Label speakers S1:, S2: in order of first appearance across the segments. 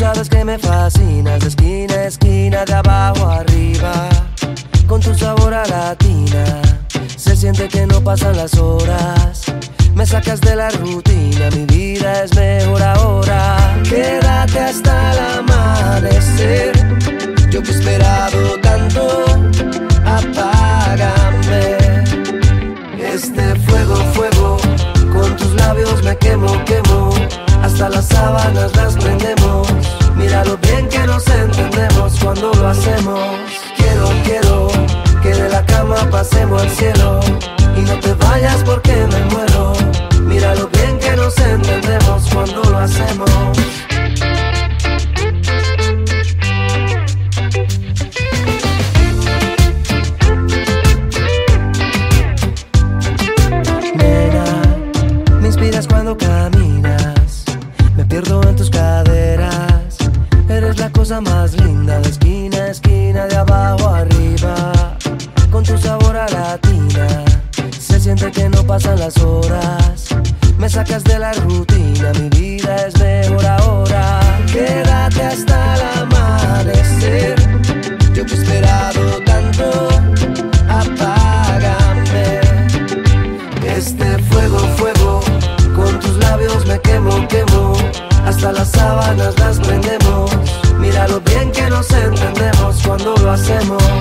S1: sabes que me fascinas, de esquina a esquina, de abajo arriba, con tu sabor a latina. Se siente que no pasan las horas, me sacas de la rutina, mi vida es mejor ahora. Quédate hasta el amanecer, yo que he esperado tanto, apágame. Este fuego, fuego, con tus labios me quemo, quemo, hasta las sábanas las prendemos Mira lo bien que nos entendemos cuando lo hacemos. Quiero, quiero que de la cama pasemos al cielo. Y no te vayas porque me muero. Mira lo bien que nos entendemos cuando lo hacemos. Nena, me inspiras cuando caminas. Me pierdo en pasan las horas. Me sacas de la rutina, mi vida es mejor ahora. Quédate hasta el amanecer. Yo que he esperado tanto, apágame. Este fuego, fuego, con tus labios me quemo, quemo. Hasta las sábanas las prendemos. Mira lo bien que nos entendemos cuando lo hacemos.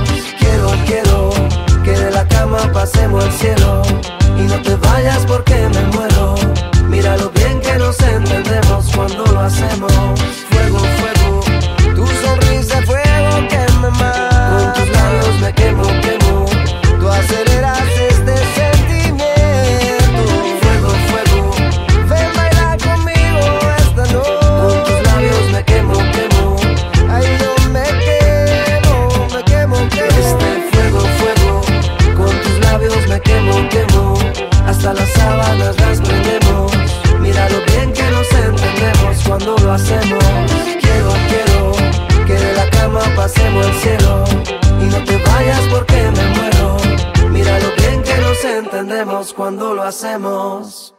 S1: Lo. Quiero, quiero que de la cama pasemos al cielo. Y no te vayas porque me muero. Mira lo bien que nos entendemos cuando lo hacemos.